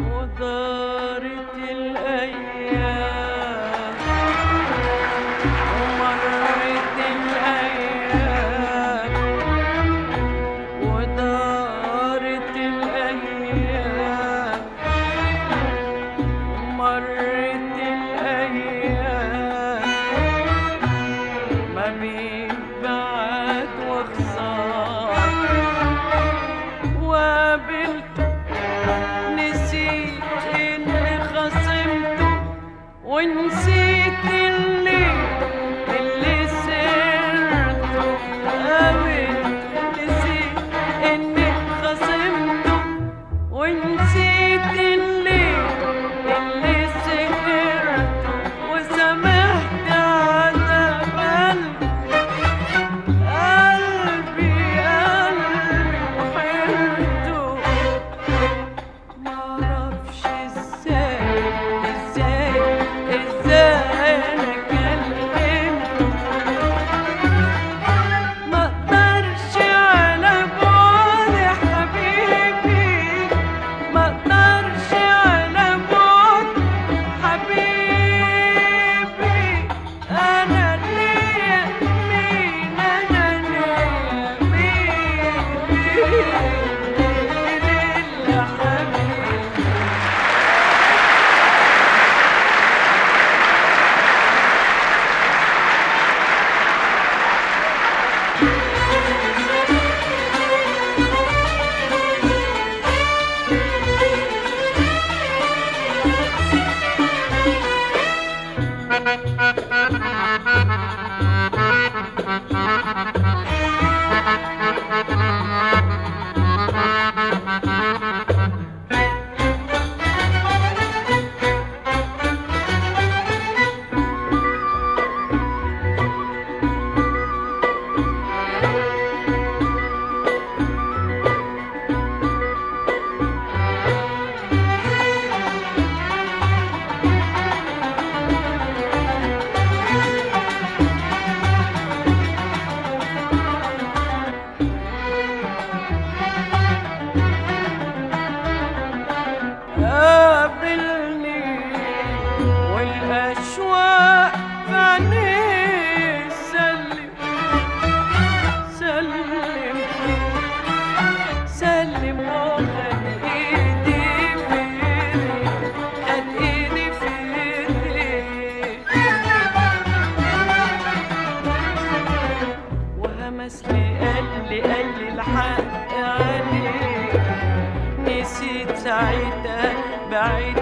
غدارة الأيام الحق عليك نسيت ساعتها بعدنا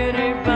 Negative.